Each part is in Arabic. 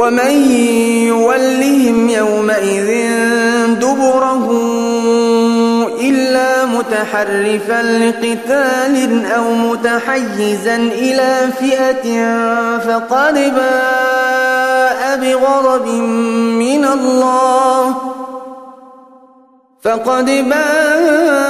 ومن يولهم يومئذ دبره إلا متحرفا لقتال أو متحيزا إلى فئة فقد باء بغضب من الله فقد باء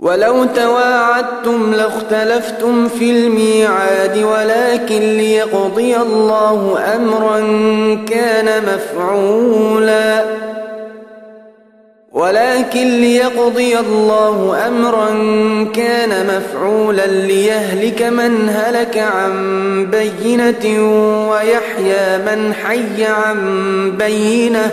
ولو تواعدتم لاختلفتم في الميعاد ولكن ليقضي الله أمرا كان مفعولا. ولكن ليقضي الله أمرا كان مفعولا ليهلك من هلك عن بينة ويحيى من حي عن بينة.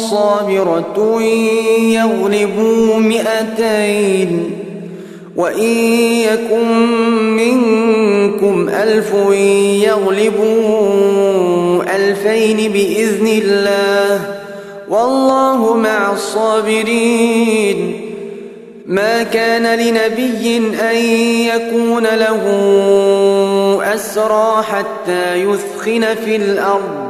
صابرة يغلبوا مئتين وإن يكن منكم ألف يغلبوا ألفين بإذن الله والله مع الصابرين ما كان لنبي أن يكون له أسرى حتى يثخن في الأرض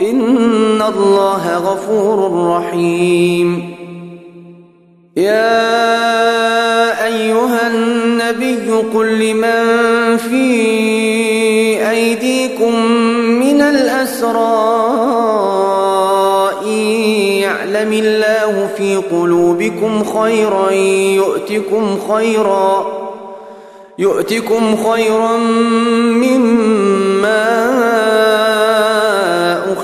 إن الله غفور رحيم. يا أيها النبي قل لمن في أيديكم من الأسرى يعلم الله في قلوبكم خيرا يؤتكم خيرا يؤتكم خيرا مما